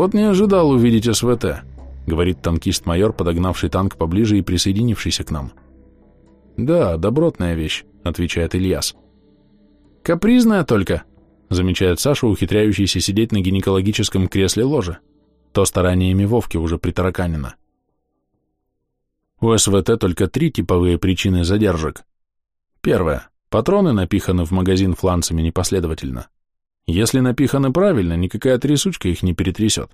Вот не ожидал увидеть СВТ, говорит танкист-майор, подогнавший танк поближе и присоединившийся к нам. Да, добротная вещь, отвечает Ильяс. Капризная только, замечает Саша, ухитряющийся сидеть на гинекологическом кресле ложа. То стараниями Вовки уже притараканено. У СВТ только три типовые причины задержек. Первое. Патроны напиханы в магазин фланцами непоследовательно. Если напиханы правильно, никакая трясучка их не перетрясет.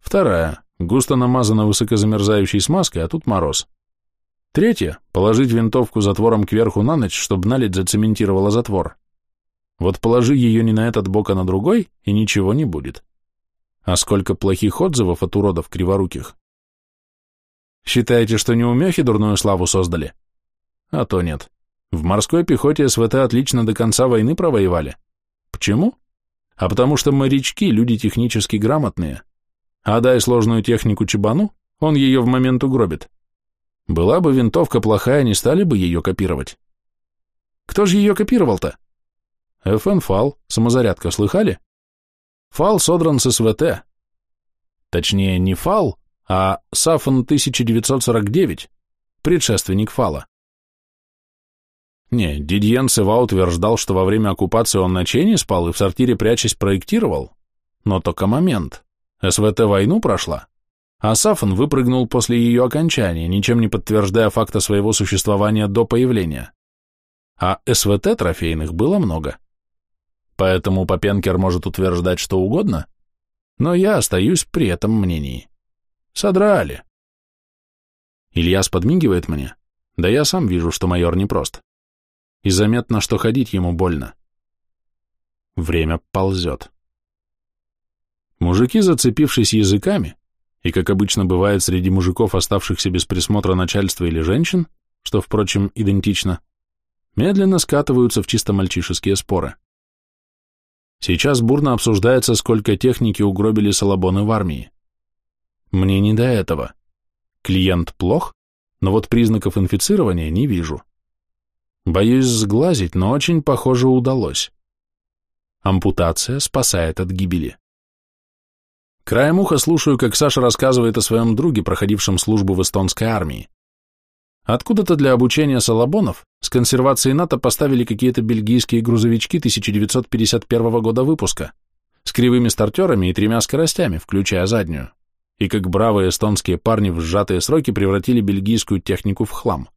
Вторая. Густо намазана высокозамерзающей смазкой, а тут мороз. Третье. Положить винтовку затвором кверху на ночь, чтобы наледь зацементировала затвор. Вот положи ее не на этот бок, а на другой, и ничего не будет. А сколько плохих отзывов от уродов криворуких. Считаете, что не умехи дурную славу создали? А то нет. В морской пехоте СВТ отлично до конца войны провоевали. Почему? А потому что морячки – люди технически грамотные. А дай сложную технику чебану, он ее в момент угробит. Была бы винтовка плохая, не стали бы ее копировать. Кто же ее копировал-то? ФН ФАЛ, самозарядка, слыхали? ФАЛ содран с СВТ. Точнее, не ФАЛ, а САФН 1949, предшественник ФАЛа. Не, Дидьен Сева утверждал, что во время оккупации он ночей не спал и в сортире прячась проектировал. Но только момент. СВТ войну прошла, а Сафан выпрыгнул после ее окончания, ничем не подтверждая факта своего существования до появления. А СВТ трофейных было много. Поэтому Попенкер может утверждать что угодно, но я остаюсь при этом мнении. Содрали. Ильяс подмигивает мне, да я сам вижу, что майор непрост. И заметно, что ходить ему больно. Время ползет. Мужики, зацепившись языками, и, как обычно бывает среди мужиков, оставшихся без присмотра начальства или женщин, что, впрочем, идентично, медленно скатываются в чисто мальчишеские споры. Сейчас бурно обсуждается, сколько техники угробили Салабоны в армии. Мне не до этого. Клиент плох, но вот признаков инфицирования не вижу. Боюсь сглазить, но очень похоже удалось. Ампутация спасает от гибели. Краем уха слушаю, как Саша рассказывает о своем друге, проходившем службу в эстонской армии. Откуда-то для обучения салабонов с консервацией НАТО поставили какие-то бельгийские грузовички 1951 года выпуска с кривыми стартерами и тремя скоростями, включая заднюю, и как бравые эстонские парни в сжатые сроки превратили бельгийскую технику в хлам.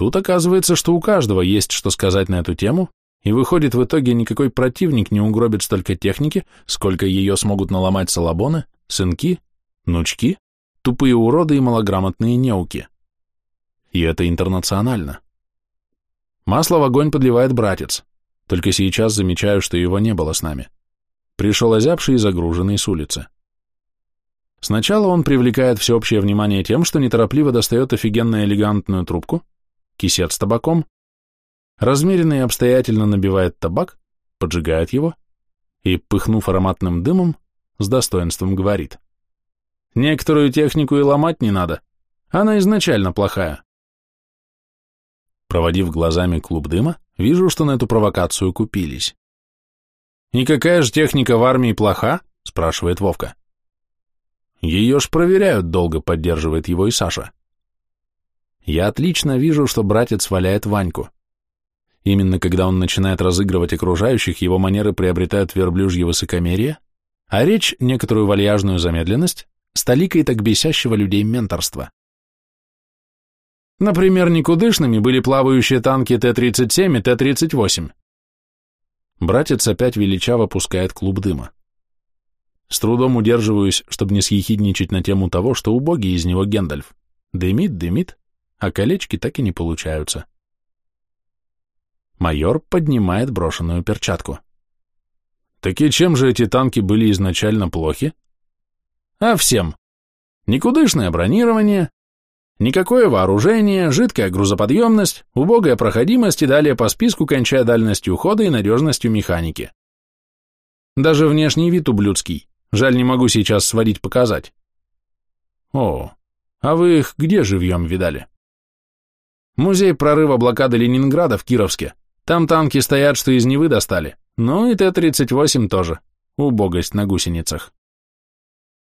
Тут оказывается, что у каждого есть что сказать на эту тему, и выходит в итоге никакой противник не угробит столько техники, сколько ее смогут наломать салабоны, сынки, нучки тупые уроды и малограмотные неуки. И это интернационально. Масло в огонь подливает братец, только сейчас замечаю, что его не было с нами. Пришел озябший и загруженный с улицы. Сначала он привлекает всеобщее внимание тем, что неторопливо достает офигенно элегантную трубку, кисет с табаком, размеренно и обстоятельно набивает табак, поджигает его и, пыхнув ароматным дымом, с достоинством говорит – Некоторую технику и ломать не надо. Она изначально плохая. Проводив глазами клуб дыма, вижу, что на эту провокацию купились. «И какая же техника в армии плоха?» – спрашивает Вовка. «Ее ж проверяют долго», – поддерживает его и Саша. Я отлично вижу, что братец валяет Ваньку. Именно когда он начинает разыгрывать окружающих, его манеры приобретают верблюжье высокомерие, а речь – некоторую вальяжную замедленность, столикой так бесящего людей менторства. Например, никудышными были плавающие танки Т-37 и Т-38. Братец опять величаво пускает клуб дыма. С трудом удерживаюсь, чтобы не съехидничать на тему того, что убогий из него Гендальф. Дымит, дымит, а колечки так и не получаются. Майор поднимает брошенную перчатку. Так и чем же эти танки были изначально плохи? А всем. Никудышное бронирование, никакое вооружение, жидкая грузоподъемность, убогая проходимость и далее по списку, кончая дальностью хода и надежностью механики. Даже внешний вид ублюдский. Жаль, не могу сейчас сводить показать. О, а вы их где живьем видали? Музей прорыва блокады Ленинграда в Кировске. Там танки стоят, что из Невы достали. Ну и Т-38 тоже. Убогость на гусеницах.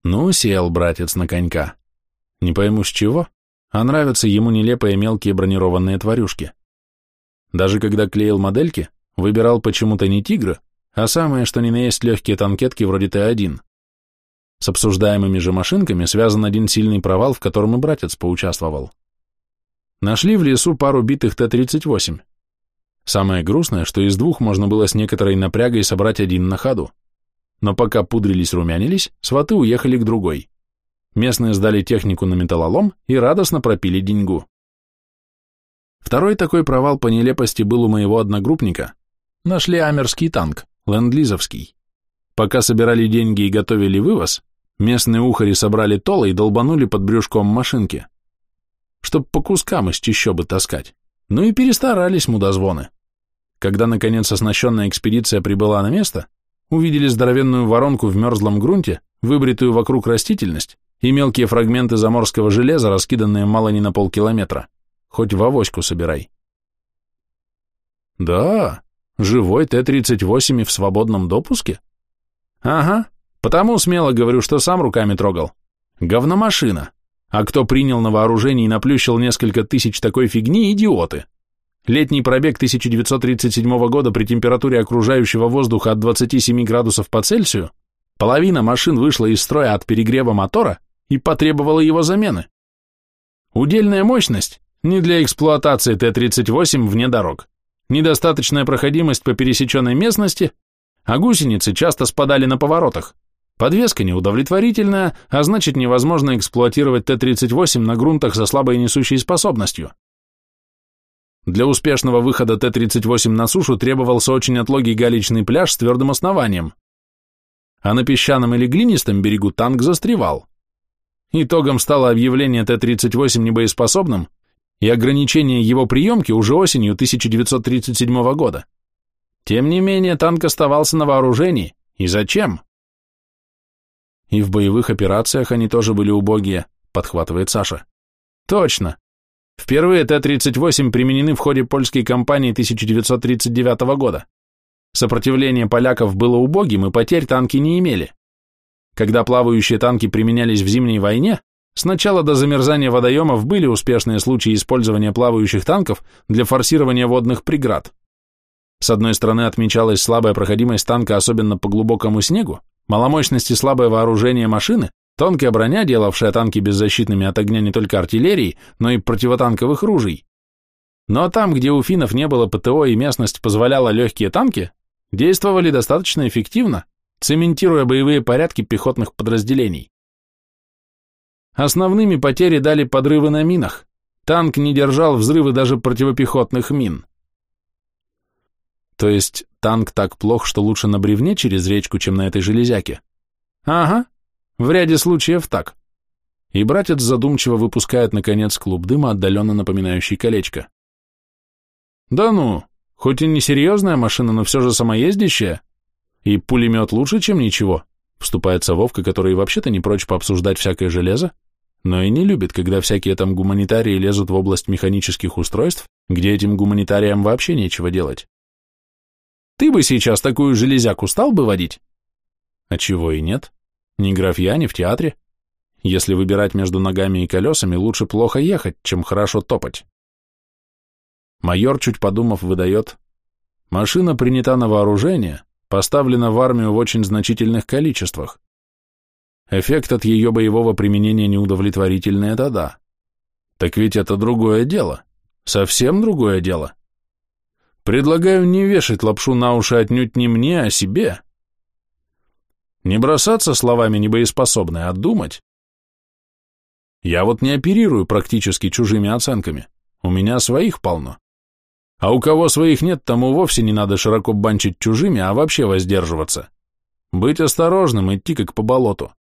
Ну, сел братец на конька. Не пойму с чего, а нравятся ему нелепые мелкие бронированные тварюшки. Даже когда клеил модельки, выбирал почему-то не тигра, а самое, что ни на есть легкие танкетки вроде Т-1. С обсуждаемыми же машинками связан один сильный провал, в котором и братец поучаствовал. Нашли в лесу пару битых Т-38. Самое грустное, что из двух можно было с некоторой напрягой собрать один на ходу. Но пока пудрились-румянились, сваты уехали к другой. Местные сдали технику на металлолом и радостно пропили деньгу. Второй такой провал по нелепости был у моего одногруппника. Нашли амерский танк, ленд-лизовский. Пока собирали деньги и готовили вывоз, местные ухари собрали толы и долбанули под брюшком машинки. Чтоб по кускам из чищобы таскать. Ну и перестарались мудозвоны. Когда, наконец, оснащенная экспедиция прибыла на место, увидели здоровенную воронку в мерзлом грунте, выбритую вокруг растительность и мелкие фрагменты заморского железа, раскиданные мало не на полкилометра. Хоть в авоську собирай. Да, живой Т-38 и в свободном допуске? Ага, потому смело говорю, что сам руками трогал. Говномашина. А кто принял на вооружение и наплющил несколько тысяч такой фигни, идиоты. Летний пробег 1937 года при температуре окружающего воздуха от 27 градусов по Цельсию, половина машин вышла из строя от перегрева мотора и потребовала его замены. Удельная мощность не для эксплуатации Т-38 вне дорог, недостаточная проходимость по пересеченной местности, а гусеницы часто спадали на поворотах. Подвеска неудовлетворительная, а значит невозможно эксплуатировать Т-38 на грунтах со слабой несущей способностью. Для успешного выхода Т-38 на сушу требовался очень отлогий галечный пляж с твердым основанием. А на песчаном или глинистом берегу танк застревал. Итогом стало объявление Т-38 небоеспособным и ограничение его приемки уже осенью 1937 года. Тем не менее, танк оставался на вооружении. И зачем? И в боевых операциях они тоже были убогие, подхватывает Саша. Точно. Впервые Т-38 применены в ходе польской кампании 1939 года. Сопротивление поляков было убогим, и потерь танки не имели. Когда плавающие танки применялись в зимней войне, сначала до замерзания водоемов были успешные случаи использования плавающих танков для форсирования водных преград. С одной стороны отмечалась слабая проходимость танка особенно по глубокому снегу, маломощность и слабое вооружение машины, Тонкая броня, делавшая танки беззащитными от огня не только артиллерии, но и противотанковых ружей. Но там, где у финнов не было ПТО и местность позволяла легкие танки, действовали достаточно эффективно, цементируя боевые порядки пехотных подразделений. Основными потери дали подрывы на минах. Танк не держал взрывы даже противопехотных мин. То есть танк так плох, что лучше на бревне через речку, чем на этой железяке? Ага, в ряде случаев так. И братец задумчиво выпускает, наконец, клуб дыма, отдаленно напоминающий колечко. Да ну, хоть и не серьезная машина, но все же самоездящая. И пулемет лучше, чем ничего. Вступается Вовка, который вообще-то не прочь пообсуждать всякое железо, но и не любит, когда всякие там гуманитарии лезут в область механических устройств, где этим гуманитариям вообще нечего делать. Ты бы сейчас такую железяку стал бы водить? А чего и нет? Ни графья, ни в театре. Если выбирать между ногами и колесами, лучше плохо ехать, чем хорошо топать. Майор, чуть подумав, выдает. Машина принята на вооружение, поставлена в армию в очень значительных количествах. Эффект от ее боевого применения неудовлетворительный, это да. Так ведь это другое дело. Совсем другое дело. Предлагаю не вешать лапшу на уши отнюдь не мне, а себе. Не бросаться словами небоеспособной, а думать. Я вот не оперирую практически чужими оценками. У меня своих полно. А у кого своих нет, тому вовсе не надо широко банчить чужими, а вообще воздерживаться. Быть осторожным, идти как по болоту.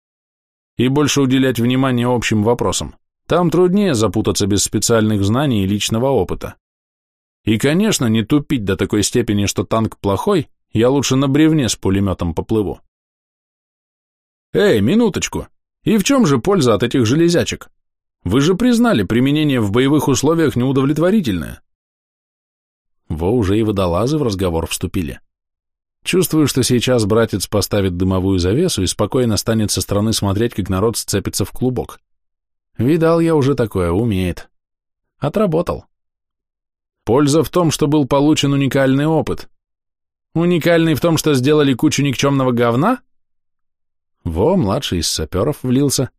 И больше уделять внимание общим вопросам. Там труднее запутаться без специальных знаний и личного опыта. И, конечно, не тупить до такой степени, что танк плохой, я лучше на бревне с пулеметом поплыву. Эй, минуточку. И в чем же польза от этих железячек? Вы же признали, применение в боевых условиях неудовлетворительное. Во уже и водолазы в разговор вступили. Чувствую, что сейчас братец поставит дымовую завесу и спокойно станет со стороны смотреть, как народ сцепится в клубок. Видал я уже такое, умеет. Отработал. Польза в том, что был получен уникальный опыт. Уникальный в том, что сделали кучу никчемного говна? Во, младший из саперов влился.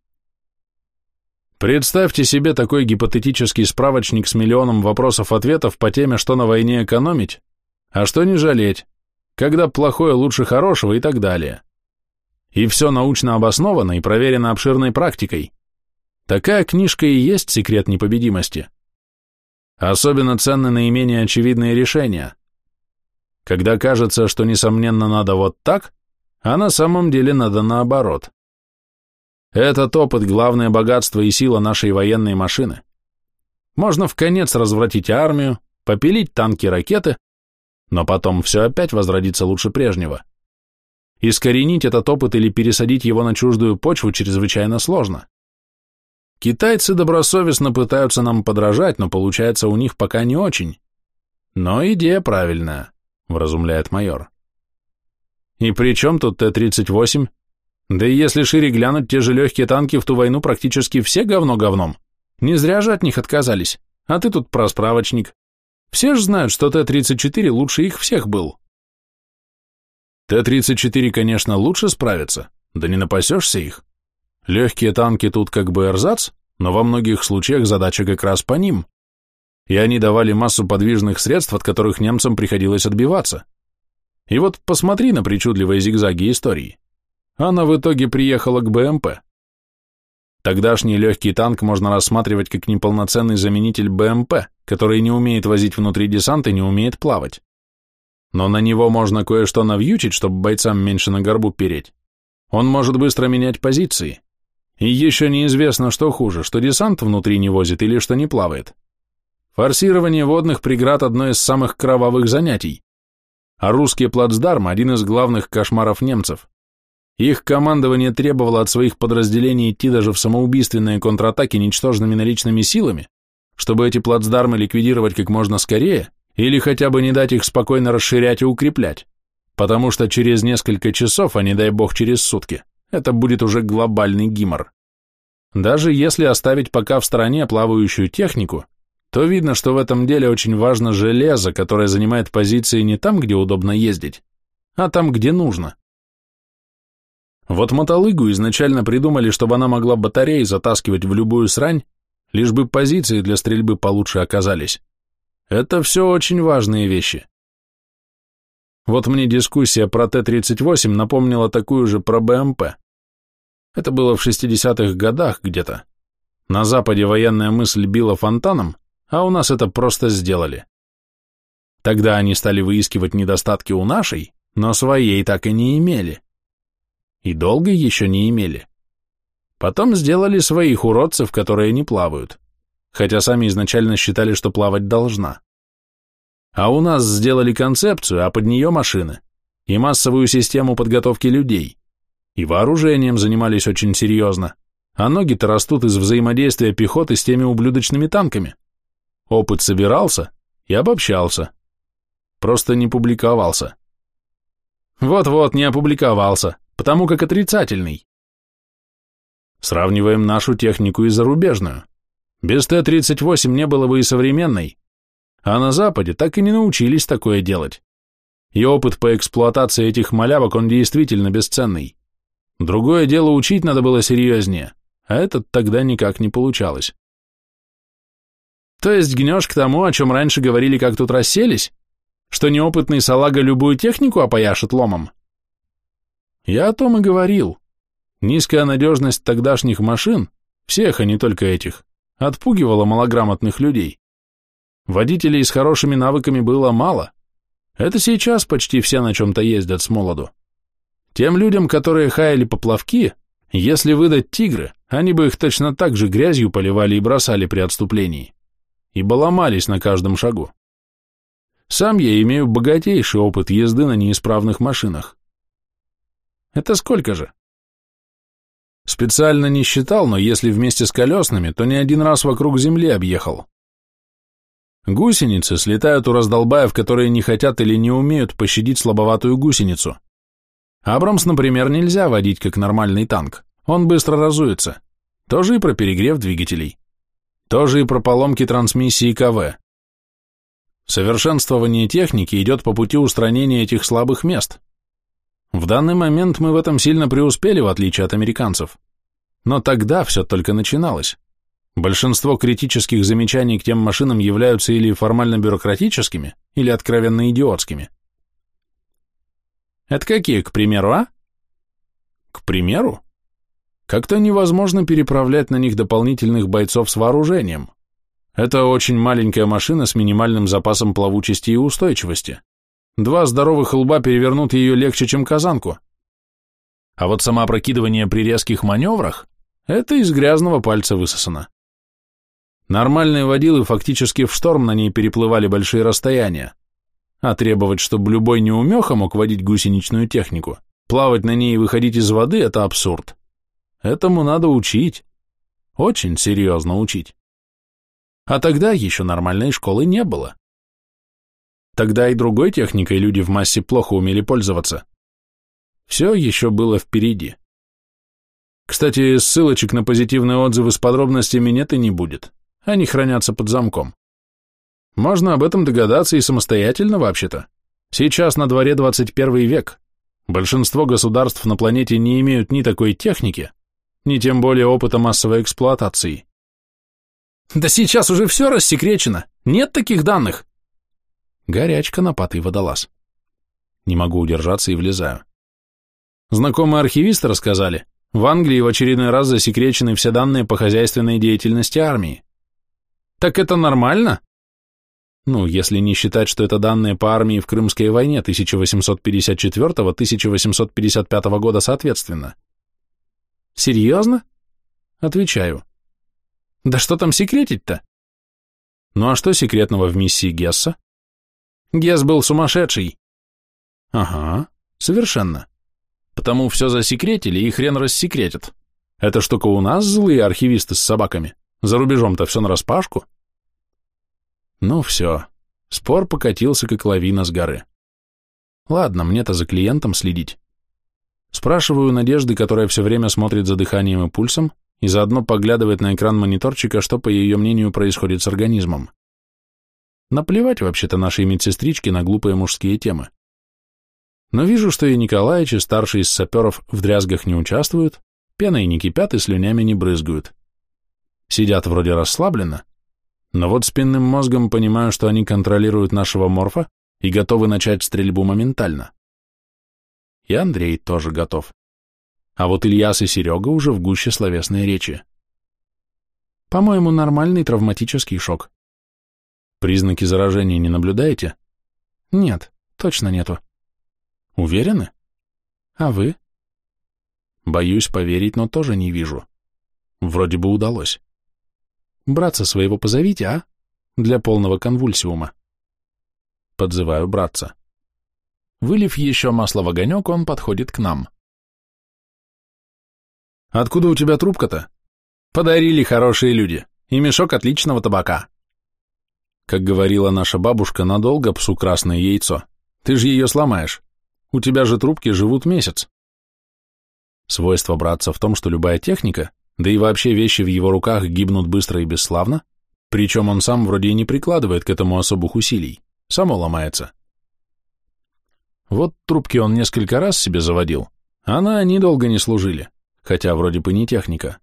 Представьте себе такой гипотетический справочник с миллионом вопросов-ответов по теме, что на войне экономить, а что не жалеть, когда плохое лучше хорошего и так далее. И все научно обосновано и проверено обширной практикой. Такая книжка и есть секрет непобедимости. Особенно ценны наименее очевидные решения. Когда кажется, что несомненно надо вот так, а на самом деле надо наоборот. Этот опыт – главное богатство и сила нашей военной машины. Можно в конец развратить армию, попилить танки ракеты, но потом все опять возродится лучше прежнего. Искоренить этот опыт или пересадить его на чуждую почву чрезвычайно сложно. Китайцы добросовестно пытаются нам подражать, но получается у них пока не очень. Но идея правильная, вразумляет майор. И при чем тут Т-38? Да и если шире глянуть, те же легкие танки в ту войну практически все говно говном. Не зря же от них отказались. А ты тут про справочник. Все же знают, что Т-34 лучше их всех был. Т-34, конечно, лучше справится, да не напасешься их. Легкие танки тут как бы эрзац, но во многих случаях задача как раз по ним. И они давали массу подвижных средств, от которых немцам приходилось отбиваться. И вот посмотри на причудливые зигзаги истории она в итоге приехала к БМП. Тогдашний легкий танк можно рассматривать как неполноценный заменитель БМП, который не умеет возить внутри десант и не умеет плавать. Но на него можно кое-что навьючить, чтобы бойцам меньше на горбу переть. Он может быстро менять позиции. И еще неизвестно, что хуже, что десант внутри не возит или что не плавает. Форсирование водных преград – одно из самых кровавых занятий. А русские плацдармы – один из главных кошмаров немцев. Их командование требовало от своих подразделений идти даже в самоубийственные контратаки ничтожными наличными силами, чтобы эти плацдармы ликвидировать как можно скорее или хотя бы не дать их спокойно расширять и укреплять, потому что через несколько часов, а не дай бог через сутки, это будет уже глобальный гимор. Даже если оставить пока в стороне плавающую технику, то видно, что в этом деле очень важно железо, которое занимает позиции не там, где удобно ездить, а там, где нужно. Вот мотолыгу изначально придумали, чтобы она могла батареи затаскивать в любую срань, лишь бы позиции для стрельбы получше оказались. Это все очень важные вещи. Вот мне дискуссия про Т-38 напомнила такую же про БМП. Это было в 60-х годах где-то. На Западе военная мысль била фонтаном, а у нас это просто сделали. Тогда они стали выискивать недостатки у нашей, но своей так и не имели и долго еще не имели. Потом сделали своих уродцев, которые не плавают, хотя сами изначально считали, что плавать должна. А у нас сделали концепцию, а под нее машины, и массовую систему подготовки людей, и вооружением занимались очень серьезно, а ноги-то растут из взаимодействия пехоты с теми ублюдочными танками. Опыт собирался и обобщался, просто не публиковался. Вот-вот, не опубликовался, потому как отрицательный. Сравниваем нашу технику и зарубежную. Без Т-38 не было бы и современной, а на Западе так и не научились такое делать. И опыт по эксплуатации этих малявок, он действительно бесценный. Другое дело учить надо было серьезнее, а этот тогда никак не получалось. То есть гнешь к тому, о чем раньше говорили, как тут расселись? Что неопытный салага любую технику опояшет ломом? Я о том и говорил. Низкая надежность тогдашних машин, всех, а не только этих, отпугивала малограмотных людей. Водителей с хорошими навыками было мало. Это сейчас почти все на чем-то ездят с молоду. Тем людям, которые хаяли поплавки, если выдать тигры, они бы их точно так же грязью поливали и бросали при отступлении. Ибо ломались на каждом шагу. Сам я имею богатейший опыт езды на неисправных машинах. Это сколько же? Специально не считал, но если вместе с колесными, то не один раз вокруг Земли объехал. Гусеницы слетают у раздолбаев, которые не хотят или не умеют пощадить слабоватую гусеницу. Абрамс, например, нельзя водить как нормальный танк. Он быстро разуется. Тоже и про перегрев двигателей. Тоже и про поломки трансмиссии КВ. Совершенствование техники идет по пути устранения этих слабых мест. В данный момент мы в этом сильно преуспели, в отличие от американцев. Но тогда все только начиналось. Большинство критических замечаний к тем машинам являются или формально бюрократическими, или откровенно идиотскими. Это какие, к примеру, а? К примеру? Как-то невозможно переправлять на них дополнительных бойцов с вооружением. Это очень маленькая машина с минимальным запасом плавучести и устойчивости. Два здоровых лба перевернут ее легче, чем казанку. А вот самоопрокидывание при резких маневрах – это из грязного пальца высосано. Нормальные водилы фактически в шторм на ней переплывали большие расстояния. А требовать, чтобы любой неумеха мог водить гусеничную технику, плавать на ней и выходить из воды – это абсурд. Этому надо учить. Очень серьезно учить. А тогда еще нормальной школы не было. Тогда и другой техникой люди в массе плохо умели пользоваться. Все еще было впереди. Кстати, ссылочек на позитивные отзывы с подробностями нет и не будет. Они хранятся под замком. Можно об этом догадаться и самостоятельно вообще-то. Сейчас на дворе 21 век. Большинство государств на планете не имеют ни такой техники, ни тем более опыта массовой эксплуатации. Да сейчас уже все рассекречено. Нет таких данных. Горячка на патый водолаз. Не могу удержаться и влезаю. Знакомые архивисты рассказали, в Англии в очередной раз засекречены все данные по хозяйственной деятельности армии. Так это нормально? Ну, если не считать, что это данные по армии в Крымской войне 1854-1855 года соответственно. Серьезно? Отвечаю. Да что там секретить-то? Ну а что секретного в миссии Гесса? Гесс был сумасшедший. Ага, совершенно. Потому все засекретили и хрен рассекретят. Это штука у нас злые архивисты с собаками. За рубежом-то все нараспашку. Ну все, спор покатился, как лавина с горы. Ладно, мне-то за клиентом следить. Спрашиваю Надежды, которая все время смотрит за дыханием и пульсом, и заодно поглядывает на экран мониторчика, что, по ее мнению, происходит с организмом. Наплевать вообще-то нашей медсестричке на глупые мужские темы. Но вижу, что и Николаич, и старший из саперов в дрязгах не участвуют, пеной не кипят и слюнями не брызгают. Сидят вроде расслабленно, но вот спинным мозгом понимаю, что они контролируют нашего морфа и готовы начать стрельбу моментально. И Андрей тоже готов. А вот Ильяс и Серега уже в гуще словесной речи. По-моему, нормальный травматический шок. Признаки заражения не наблюдаете? Нет, точно нету. Уверены? А вы? Боюсь поверить, но тоже не вижу. Вроде бы удалось. Братца своего позовите, а? Для полного конвульсиума. Подзываю братца. Вылив еще масло в огонек, он подходит к нам. «Откуда у тебя трубка-то?» «Подарили хорошие люди. И мешок отличного табака». Как говорила наша бабушка, надолго псу красное яйцо. Ты же ее сломаешь. У тебя же трубки живут месяц. Свойство братца в том, что любая техника, да и вообще вещи в его руках гибнут быстро и бесславно, причем он сам вроде и не прикладывает к этому особых усилий, само ломается. Вот трубки он несколько раз себе заводил, а на они долго не служили, хотя вроде бы не техника.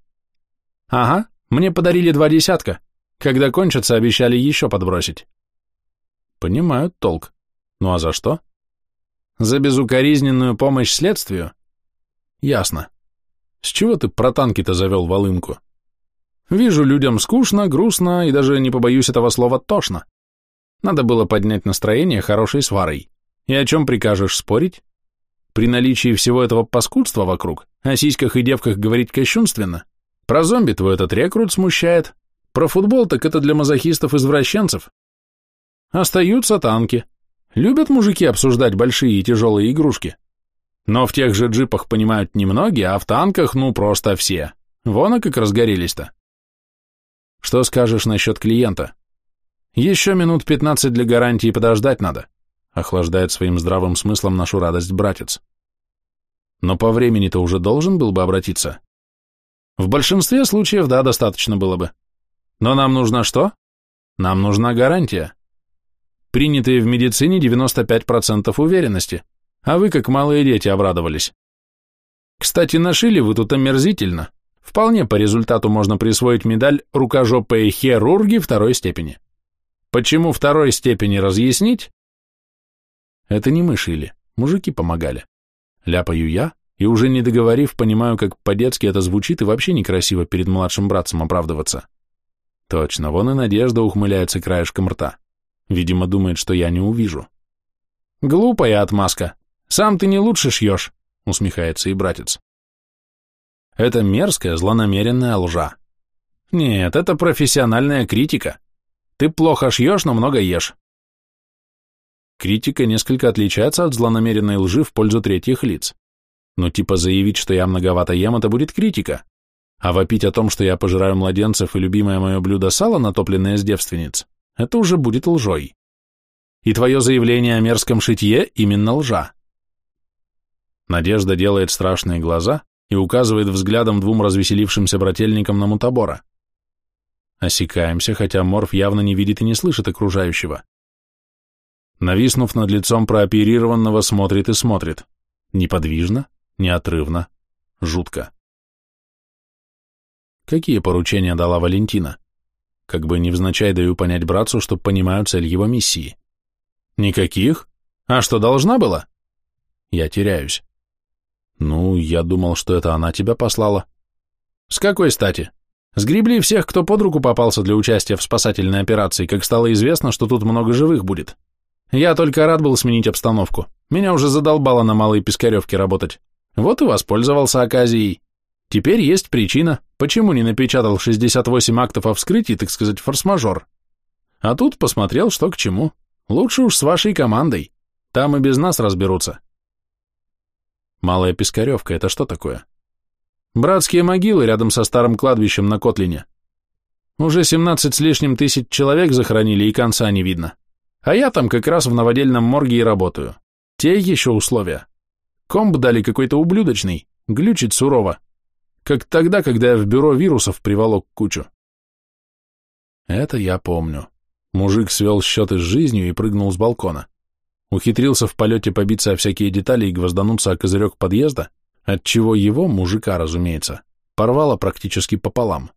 Ага, мне подарили два десятка, когда кончатся, обещали еще подбросить. Понимают толк. Ну а за что? За безукоризненную помощь следствию? Ясно. С чего ты про танки-то завел волынку? Вижу, людям скучно, грустно и даже, не побоюсь этого слова, тошно. Надо было поднять настроение хорошей сварой. И о чем прикажешь спорить? При наличии всего этого паскудства вокруг, о сиськах и девках говорить кощунственно. Про зомби твой этот рекрут смущает. Про футбол так это для мазохистов-извращенцев. Остаются танки. Любят мужики обсуждать большие и тяжелые игрушки. Но в тех же джипах понимают немногие, а в танках ну просто все. Вон и как разгорелись-то. Что скажешь насчет клиента? Еще минут пятнадцать для гарантии подождать надо, охлаждает своим здравым смыслом нашу радость братец. Но по времени-то уже должен был бы обратиться. В большинстве случаев, да, достаточно было бы. Но нам нужна что? Нам нужна гарантия. Принятые в медицине 95% уверенности, а вы, как малые дети, обрадовались. Кстати, нашили вы тут омерзительно. Вполне по результату можно присвоить медаль «Рукожопые хирурги» второй степени. Почему второй степени разъяснить? Это не мы шили, мужики помогали. Ляпаю я, и уже не договорив, понимаю, как по-детски это звучит и вообще некрасиво перед младшим братцем оправдываться. Точно, вон и Надежда ухмыляется краешком рта. Видимо, думает, что я не увижу. Глупая отмазка. Сам ты не лучше шьешь, усмехается и братец. Это мерзкая, злонамеренная лжа. Нет, это профессиональная критика. Ты плохо шьешь, но много ешь. Критика несколько отличается от злонамеренной лжи в пользу третьих лиц. Ну типа заявить, что я многовато ем, это будет критика. А вопить о том, что я пожираю младенцев и любимое мое блюдо сало, натопленное с девственниц, это уже будет лжой. И твое заявление о мерзком шитье именно лжа. Надежда делает страшные глаза и указывает взглядом двум развеселившимся брательникам на мутабора. Осекаемся, хотя Морф явно не видит и не слышит окружающего. Нависнув над лицом прооперированного, смотрит и смотрит. Неподвижно, неотрывно, жутко. Какие поручения дала Валентина? Как бы невзначай даю понять братцу, что понимаю цель его миссии. Никаких? А что, должна была? Я теряюсь. Ну, я думал, что это она тебя послала. С какой стати? Сгребли всех, кто под руку попался для участия в спасательной операции, как стало известно, что тут много живых будет. Я только рад был сменить обстановку. Меня уже задолбало на Малой Пискаревке работать. Вот и воспользовался оказией. Теперь есть причина, почему не напечатал 68 актов о вскрытии, так сказать, форс-мажор. А тут посмотрел, что к чему. Лучше уж с вашей командой. Там и без нас разберутся. Малая Пискаревка — это что такое? Братские могилы рядом со старым кладбищем на Котлине. Уже 17 с лишним тысяч человек захоронили, и конца не видно. А я там как раз в новодельном морге и работаю. Те еще условия. Комп дали какой-то ублюдочный, глючит сурово. Как тогда, когда я в бюро вирусов приволок кучу. Это я помню. Мужик свел счеты с жизнью и прыгнул с балкона. Ухитрился в полете побиться о всякие детали и гвоздануться о козырек подъезда, отчего его, мужика, разумеется, порвало практически пополам.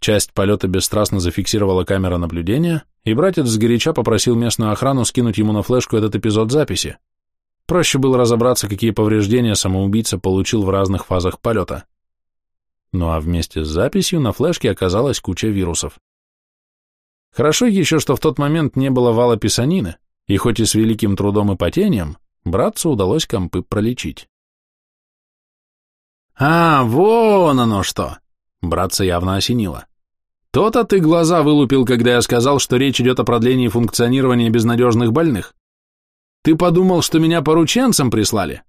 Часть полета бесстрастно зафиксировала камера наблюдения, и братец сгоряча попросил местную охрану скинуть ему на флешку этот эпизод записи. Проще было разобраться, какие повреждения самоубийца получил в разных фазах полета. Ну а вместе с записью на флешке оказалась куча вирусов. Хорошо еще, что в тот момент не было вала писанины, и хоть и с великим трудом и потением, братцу удалось компы пролечить. «А, вон оно что!» Братца явно осенило. То-то ты глаза вылупил, когда я сказал, что речь идет о продлении функционирования безнадежных больных. Ты подумал, что меня порученцем прислали?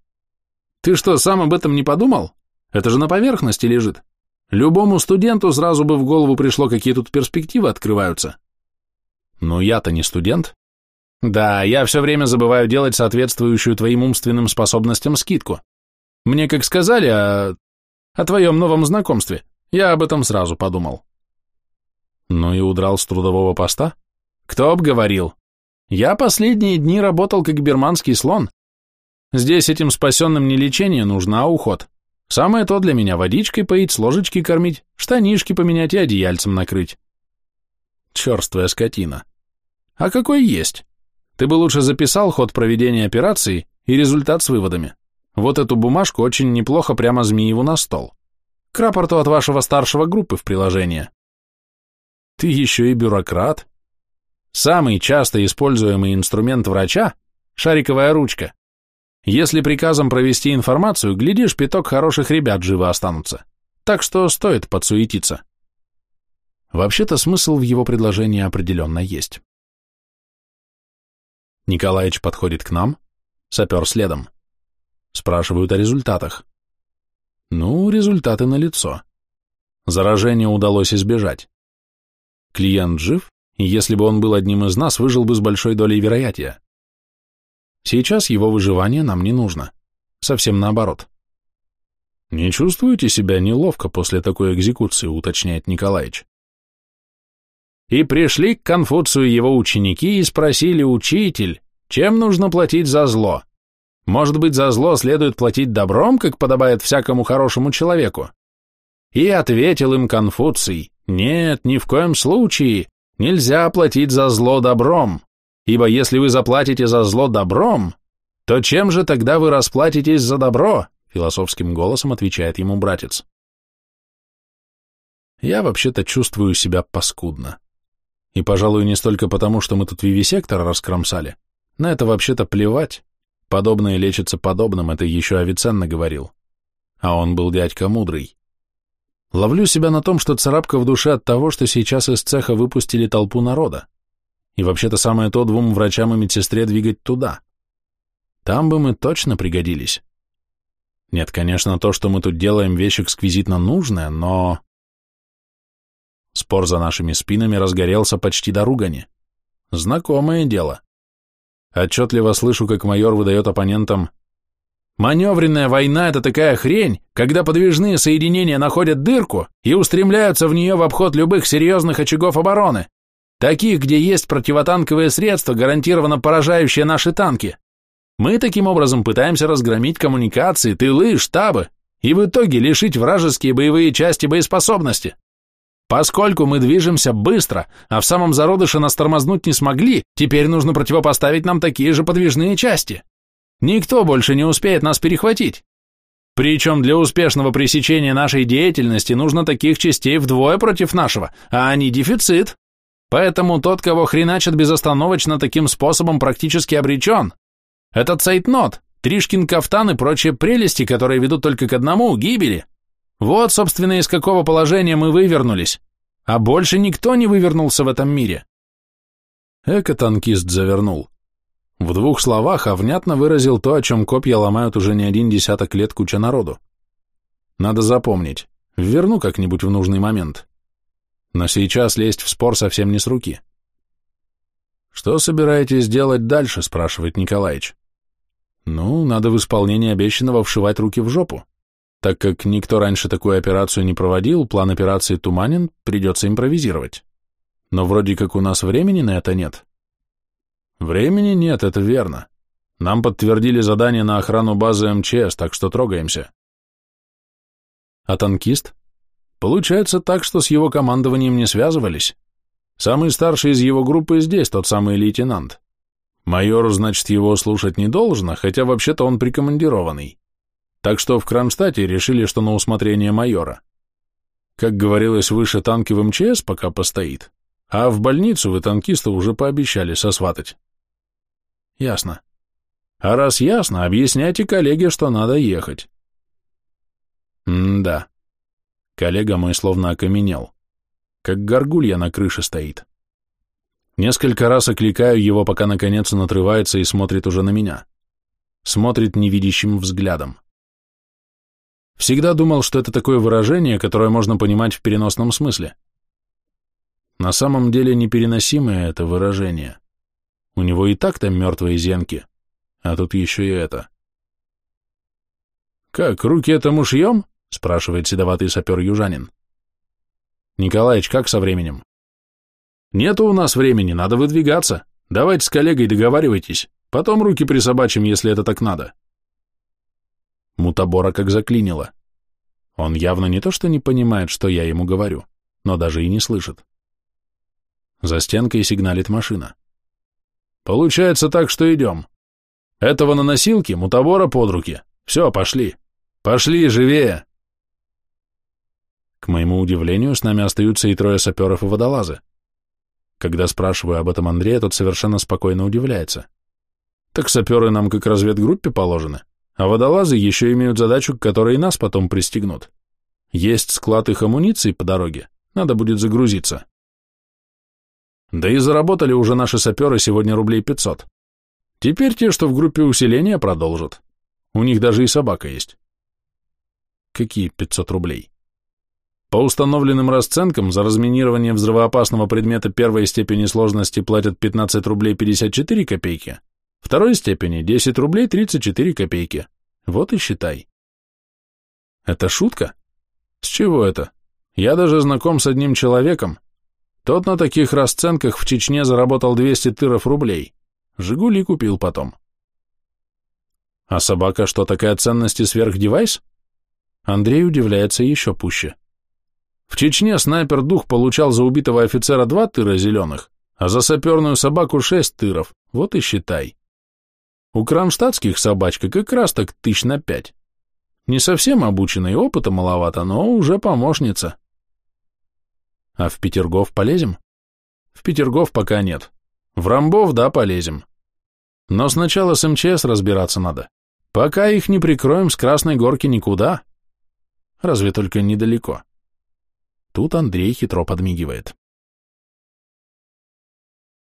Ты что, сам об этом не подумал? Это же на поверхности лежит. Любому студенту сразу бы в голову пришло, какие тут перспективы открываются. Но я-то не студент. Да, я все время забываю делать соответствующую твоим умственным способностям скидку. Мне как сказали о... о твоем новом знакомстве, я об этом сразу подумал. Ну и удрал с трудового поста? Кто обговорил? Я последние дни работал как берманский слон. Здесь этим спасенным не лечение нужно, а уход. Самое то для меня водичкой поить, с ложечки кормить, штанишки поменять и одеяльцем накрыть. Черствая скотина. А какой есть? Ты бы лучше записал ход проведения операции и результат с выводами. Вот эту бумажку очень неплохо прямо Змееву на стол. К рапорту от вашего старшего группы в приложение. Ты еще и бюрократ. Самый часто используемый инструмент врача – шариковая ручка. Если приказом провести информацию, глядишь, пяток хороших ребят живо останутся. Так что стоит подсуетиться. Вообще-то смысл в его предложении определенно есть. Николаевич подходит к нам, сапер следом. Спрашивают о результатах. Ну, результаты налицо. Заражение удалось избежать. Клиент жив и если бы он был одним из нас, выжил бы с большой долей вероятия. Сейчас его выживание нам не нужно. Совсем наоборот. «Не чувствуете себя неловко после такой экзекуции?» — уточняет Николаевич. И пришли к Конфуцию его ученики и спросили учитель, чем нужно платить за зло. Может быть, за зло следует платить добром, как подобает всякому хорошему человеку? И ответил им Конфуций, нет, ни в коем случае, нельзя платить за зло добром, ибо если вы заплатите за зло добром, то чем же тогда вы расплатитесь за добро? Философским голосом отвечает ему братец. Я вообще-то чувствую себя паскудно. И, пожалуй, не столько потому, что мы тут вивисектор раскромсали. На это вообще-то плевать. Подобное лечится подобным, это еще Авиценна говорил. А он был дядька мудрый. Ловлю себя на том, что царапка в душе от того, что сейчас из цеха выпустили толпу народа. И вообще-то самое то двум врачам и медсестре двигать туда. Там бы мы точно пригодились. Нет, конечно, то, что мы тут делаем, вещь эксквизитно нужная, но... Спор за нашими спинами разгорелся почти до ругани. Знакомое дело. Отчетливо слышу, как майор выдает оппонентам «Маневренная война — это такая хрень, когда подвижные соединения находят дырку и устремляются в нее в обход любых серьезных очагов обороны, таких, где есть противотанковые средства, гарантированно поражающие наши танки. Мы таким образом пытаемся разгромить коммуникации, тылы, штабы и в итоге лишить вражеские боевые части боеспособности. Поскольку мы движемся быстро, а в самом зародыше нас тормознуть не смогли, теперь нужно противопоставить нам такие же подвижные части. Никто больше не успеет нас перехватить. Причем для успешного пресечения нашей деятельности нужно таких частей вдвое против нашего, а они дефицит. Поэтому тот, кого хреначат безостановочно таким способом, практически обречен. Это цейтнот, Тришкин кафтан и прочие прелести, которые ведут только к одному – гибели. Вот, собственно, из какого положения мы вывернулись. А больше никто не вывернулся в этом мире. Эко-танкист завернул. В двух словах, а внятно выразил то, о чем копья ломают уже не один десяток лет куча народу. Надо запомнить. Верну как-нибудь в нужный момент. Но сейчас лезть в спор совсем не с руки. «Что собираетесь делать дальше?» – спрашивает Николаевич. «Ну, надо в исполнение обещанного вшивать руки в жопу. Так как никто раньше такую операцию не проводил, план операции туманен, придется импровизировать. Но вроде как у нас времени на это нет. Времени нет, это верно. Нам подтвердили задание на охрану базы МЧС, так что трогаемся. А танкист? Получается так, что с его командованием не связывались. Самый старший из его группы здесь, тот самый лейтенант. Майор, значит, его слушать не должно, хотя вообще-то он прикомандированный. Так что в Кронштадте решили, что на усмотрение майора. Как говорилось выше, танки в МЧС пока постоит, а в больницу вы танкиста уже пообещали сосватать. Ясно. А раз ясно, объясняйте коллеге, что надо ехать. М-да. Коллега мой словно окаменел. Как горгулья на крыше стоит. Несколько раз окликаю его, пока наконец он отрывается и смотрит уже на меня. Смотрит невидящим взглядом. Всегда думал, что это такое выражение, которое можно понимать в переносном смысле. На самом деле непереносимое это выражение. У него и так-то мертвые зенки, а тут еще и это. «Как, руки этому шьем?» — спрашивает седоватый сапер-южанин. «Николаич, как со временем?» «Нету у нас времени, надо выдвигаться. Давайте с коллегой договаривайтесь, потом руки присобачим, если это так надо». Мутабора как заклинило. Он явно не то что не понимает, что я ему говорю, но даже и не слышит. За стенкой сигналит машина. Получается так, что идем. Этого на носилке, мутабора под руки. Все, пошли. Пошли, живее. К моему удивлению, с нами остаются и трое саперов и водолазы. Когда спрашиваю об этом Андрея, тот совершенно спокойно удивляется. Так саперы нам как разведгруппе положены. А водолазы еще имеют задачу, к которой нас потом пристегнут. Есть склад их амуниции по дороге, надо будет загрузиться. Да и заработали уже наши саперы сегодня рублей 500. Теперь те, что в группе усиления, продолжат. У них даже и собака есть. Какие 500 рублей? По установленным расценкам за разминирование взрывоопасного предмета первой степени сложности платят 15 рублей 54 копейки, второй степени 10 рублей 34 копейки. Вот и считай. Это шутка? С чего это? Я даже знаком с одним человеком. Тот на таких расценках в Чечне заработал 200 тыров рублей. Жигули купил потом. А собака что, такая ценность и сверхдевайс? Андрей удивляется еще пуще. В Чечне снайпер-дух получал за убитого офицера два тыра зеленых, а за саперную собаку шесть тыров, вот и считай. У кронштадтских собачка как раз так тысяч на пять. Не совсем обученная и опыта маловато, но уже помощница. А в Петергоф полезем? В Петергоф пока нет. В Рамбов, да, полезем. Но сначала с МЧС разбираться надо. Пока их не прикроем, с Красной Горки никуда. Разве только недалеко. Тут Андрей хитро подмигивает.